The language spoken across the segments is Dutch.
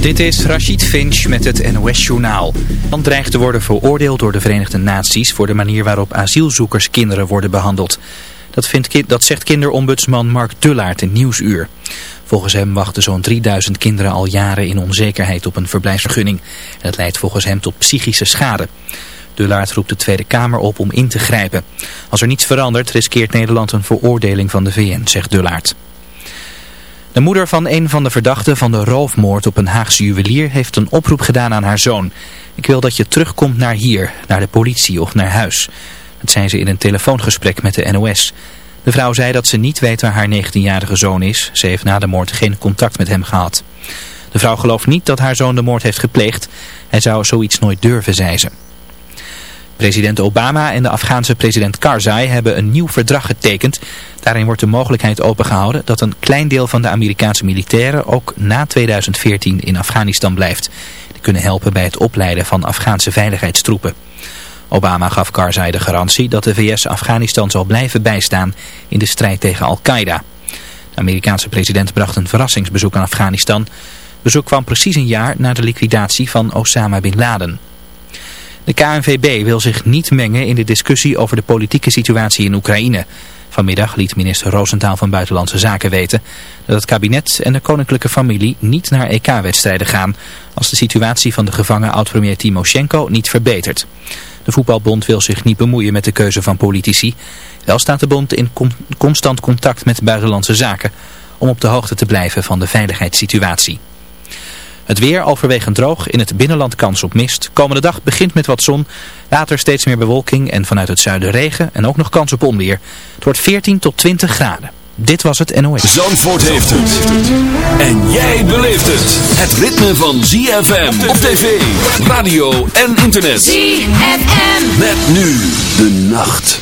Dit is Rashid Finch met het NOS-journaal. Dan dreigt te worden veroordeeld door de Verenigde Naties voor de manier waarop asielzoekers kinderen worden behandeld. Dat, vindt, dat zegt kinderombudsman Mark Dullaert in Nieuwsuur. Volgens hem wachten zo'n 3000 kinderen al jaren in onzekerheid op een verblijfsvergunning. Het leidt volgens hem tot psychische schade. Dullaert roept de Tweede Kamer op om in te grijpen. Als er niets verandert riskeert Nederland een veroordeling van de VN, zegt Dullaert. De moeder van een van de verdachten van de roofmoord op een Haagse juwelier heeft een oproep gedaan aan haar zoon. Ik wil dat je terugkomt naar hier, naar de politie of naar huis. Dat zei ze in een telefoongesprek met de NOS. De vrouw zei dat ze niet weet waar haar 19-jarige zoon is. Ze heeft na de moord geen contact met hem gehad. De vrouw gelooft niet dat haar zoon de moord heeft gepleegd. Hij zou zoiets nooit durven, zei ze. President Obama en de Afghaanse president Karzai hebben een nieuw verdrag getekend. Daarin wordt de mogelijkheid opengehouden dat een klein deel van de Amerikaanse militairen ook na 2014 in Afghanistan blijft. Die kunnen helpen bij het opleiden van Afghaanse veiligheidstroepen. Obama gaf Karzai de garantie dat de VS Afghanistan zal blijven bijstaan in de strijd tegen Al-Qaeda. De Amerikaanse president bracht een verrassingsbezoek aan Afghanistan. Bezoek kwam precies een jaar na de liquidatie van Osama Bin Laden. De KNVB wil zich niet mengen in de discussie over de politieke situatie in Oekraïne. Vanmiddag liet minister Roosentaal van Buitenlandse Zaken weten dat het kabinet en de koninklijke familie niet naar EK-wedstrijden gaan als de situatie van de gevangen oud-premier Timoshenko niet verbetert. De voetbalbond wil zich niet bemoeien met de keuze van politici. Wel staat de bond in constant contact met buitenlandse zaken om op de hoogte te blijven van de veiligheidssituatie. Het weer overwegend droog, in het binnenland kans op mist. Komende dag begint met wat zon, later steeds meer bewolking en vanuit het zuiden regen en ook nog kans op onweer. Het wordt 14 tot 20 graden. Dit was het NOS. Zandvoort heeft het. En jij beleeft het. Het ritme van ZFM op tv, radio en internet. ZFM. Met nu de nacht.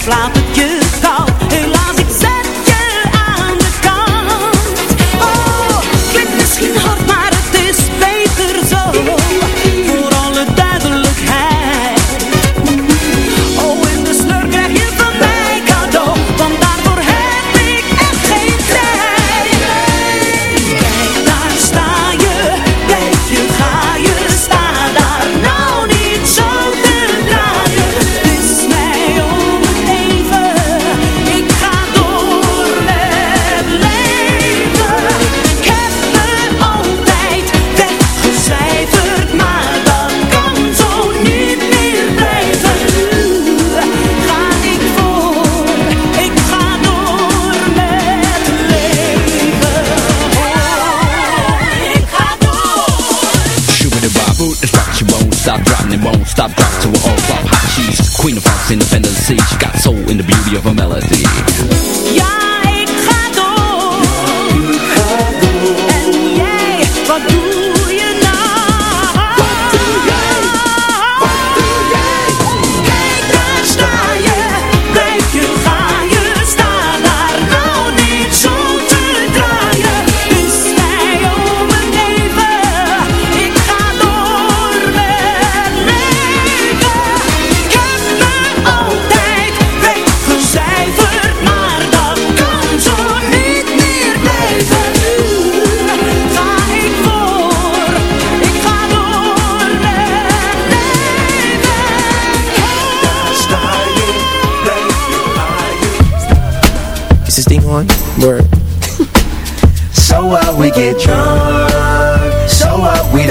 Twijfel of laat het je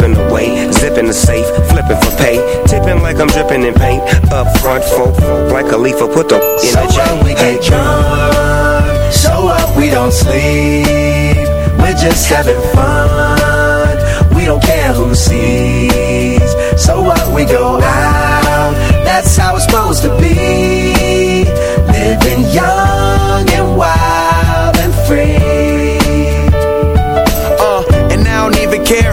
away. Zipping the safe, flipping for pay. Tipping like I'm dripping in paint. Up front, folk, like a leaf, put the in So a chain. what we get drunk, so what we don't sleep. We're just having fun, we don't care who sees. So what we go out, that's how it's supposed to be. Living young and wild and free. Uh, and I don't even care.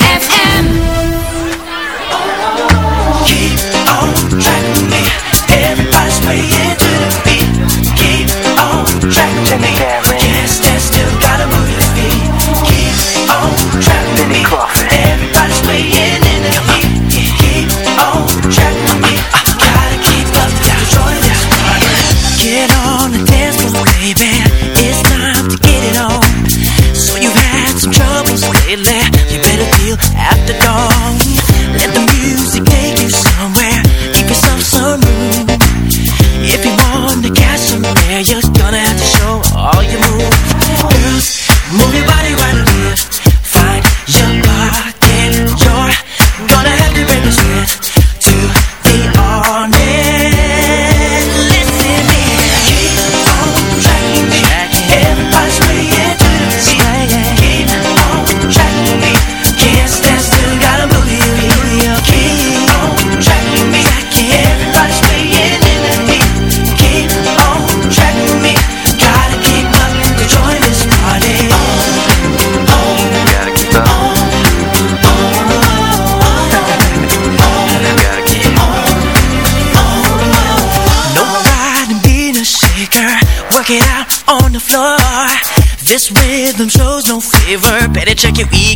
Everybody's playing to the beat. Keep on track with me. Better check your ego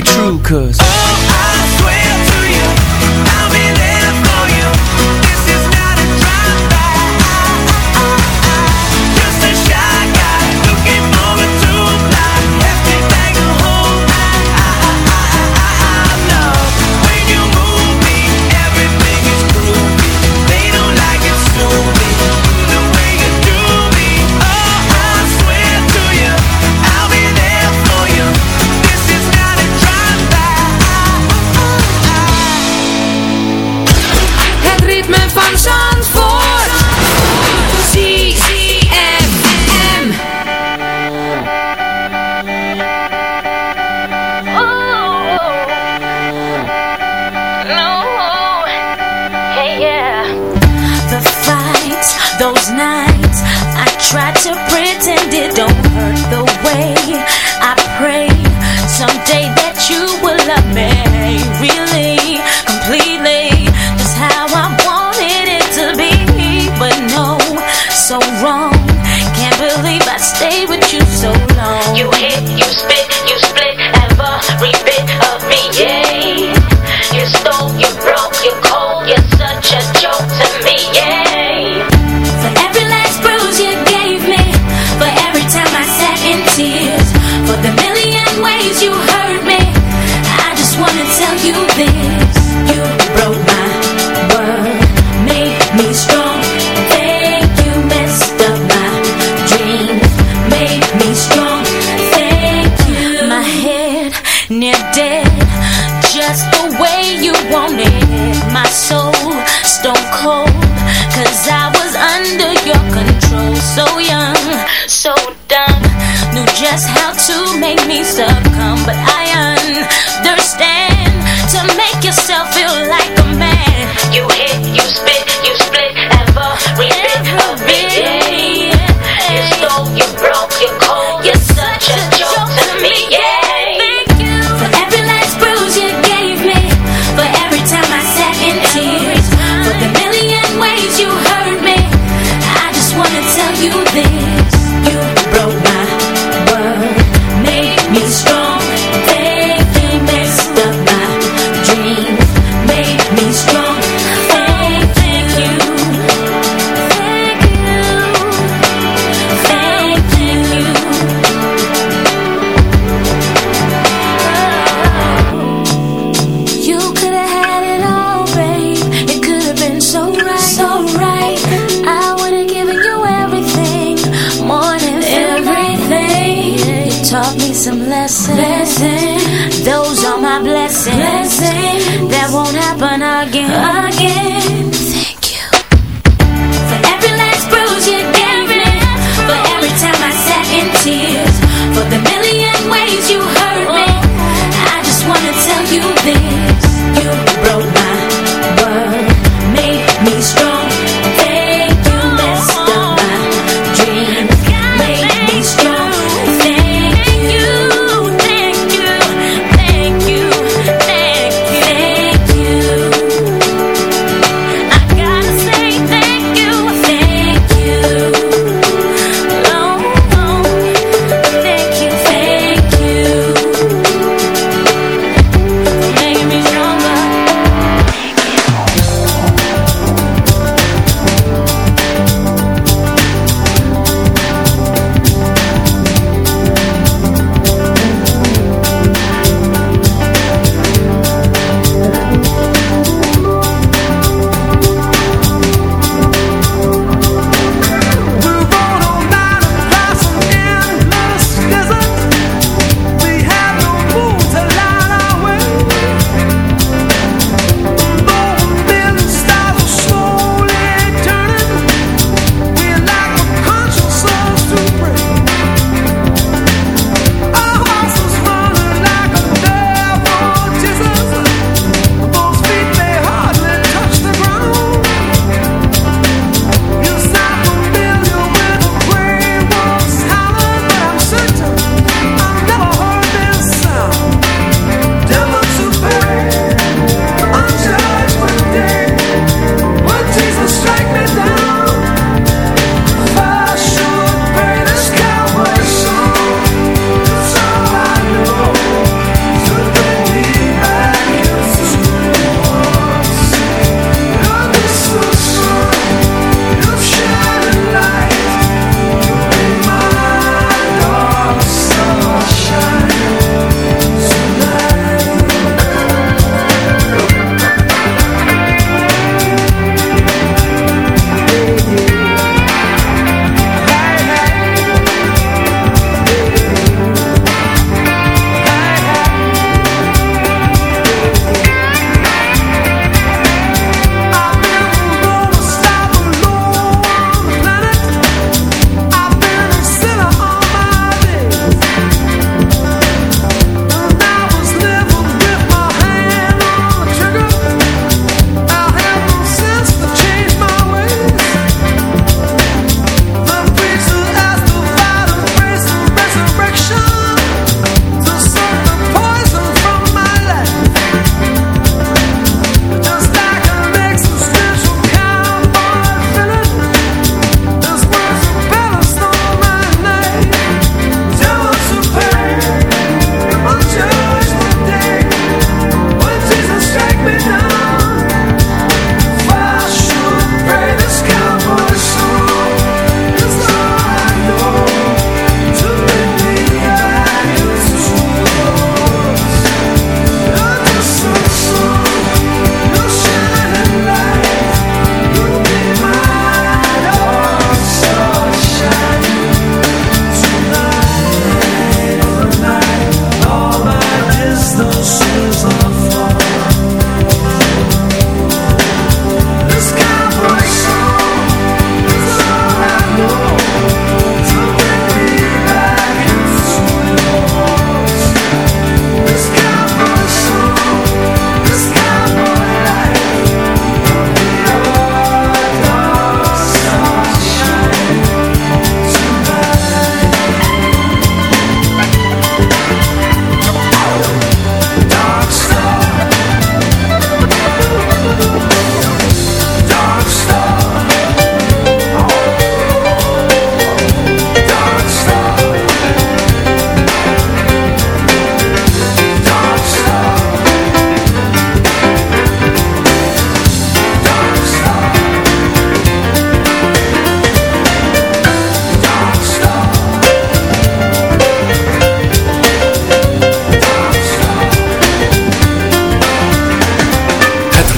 be true. make me succumb, but I understand. To make yourself feel like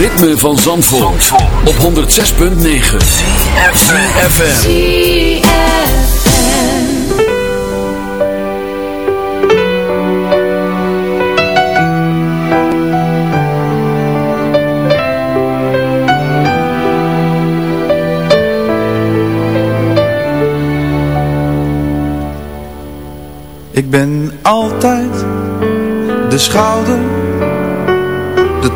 ritme van Zandvoort, op 106.9 CFFM Ik ben altijd de schouder, de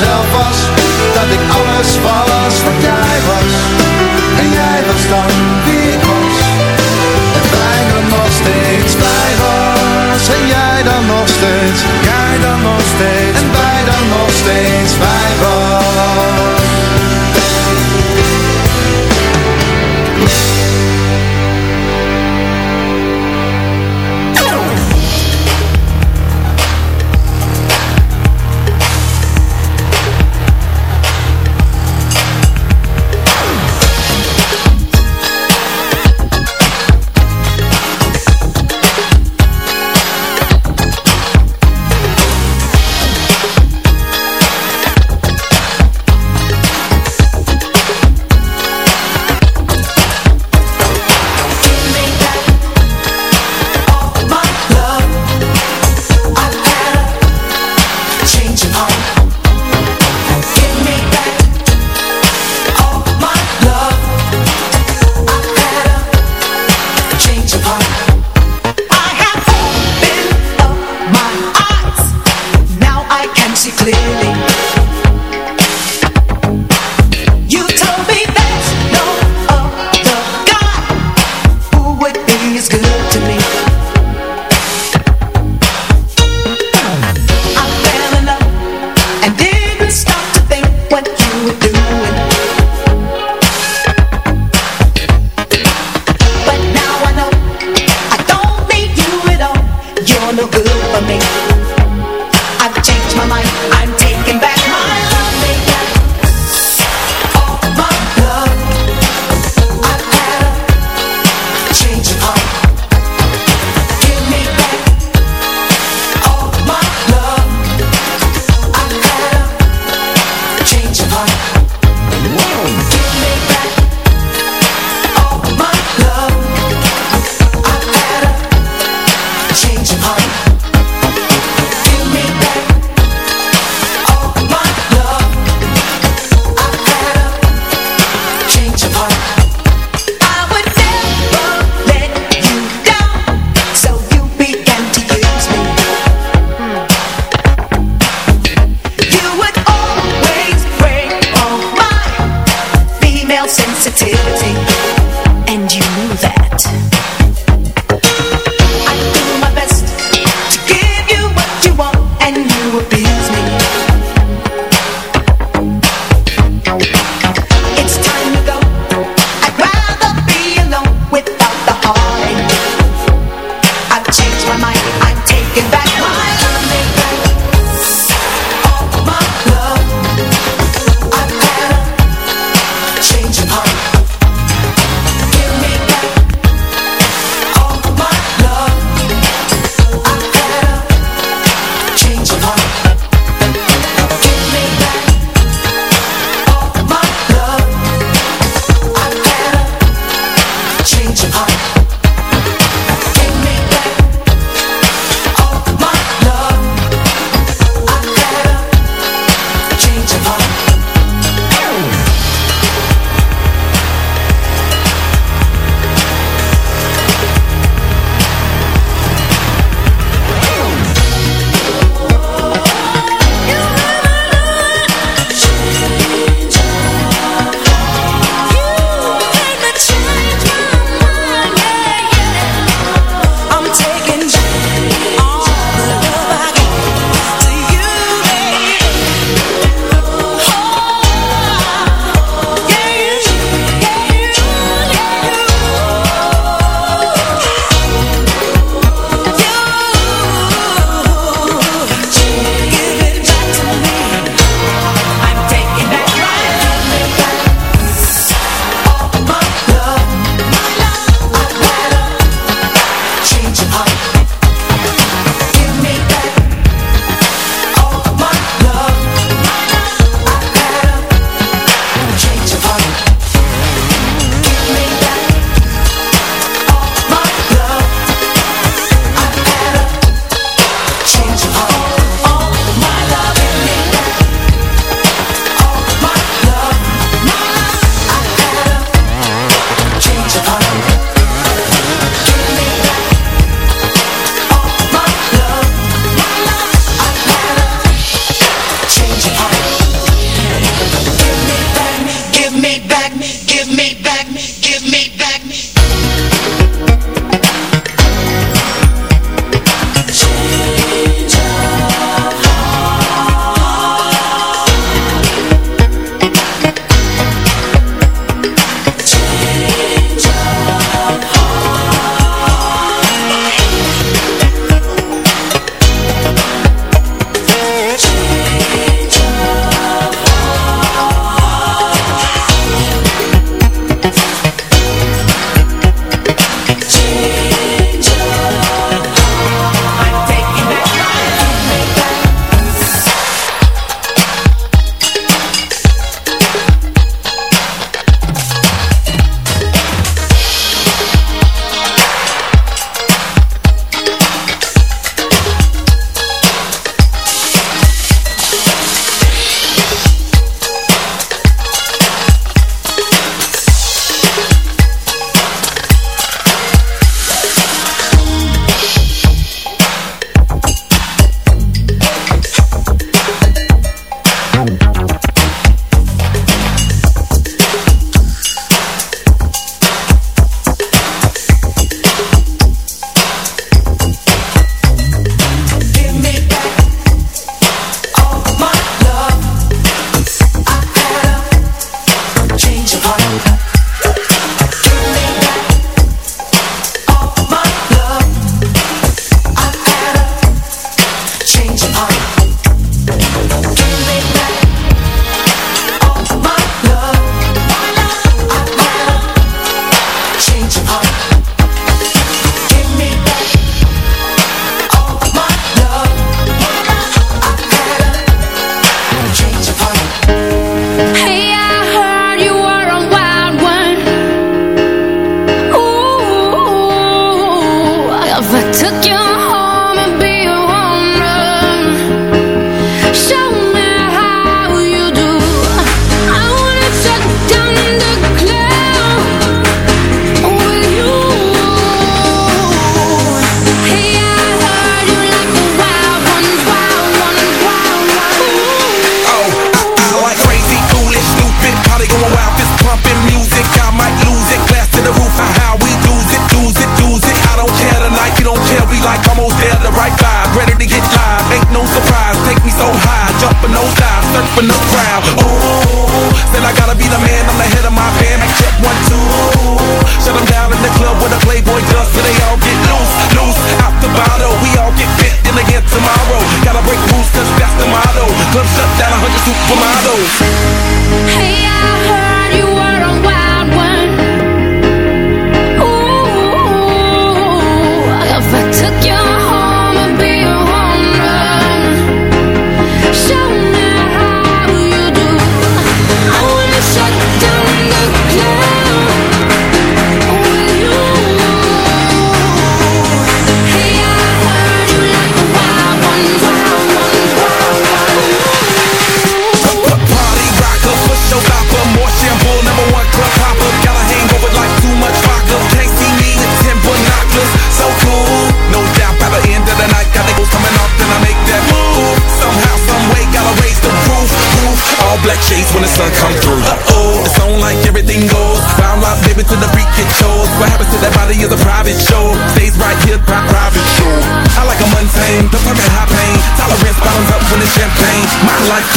mezelf was Dat ik alles was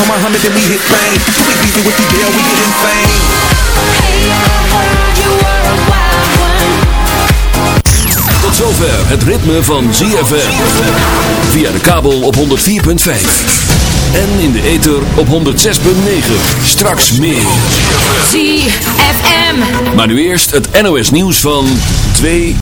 on Muhammad and we hit fame. We beat you with the jail, we get insane. Tot zover het ritme van ZFM. Via de kabel op 104.5. En in de ether op 106.9. Straks meer. ZFM. Maar nu eerst het NOS nieuws van 2.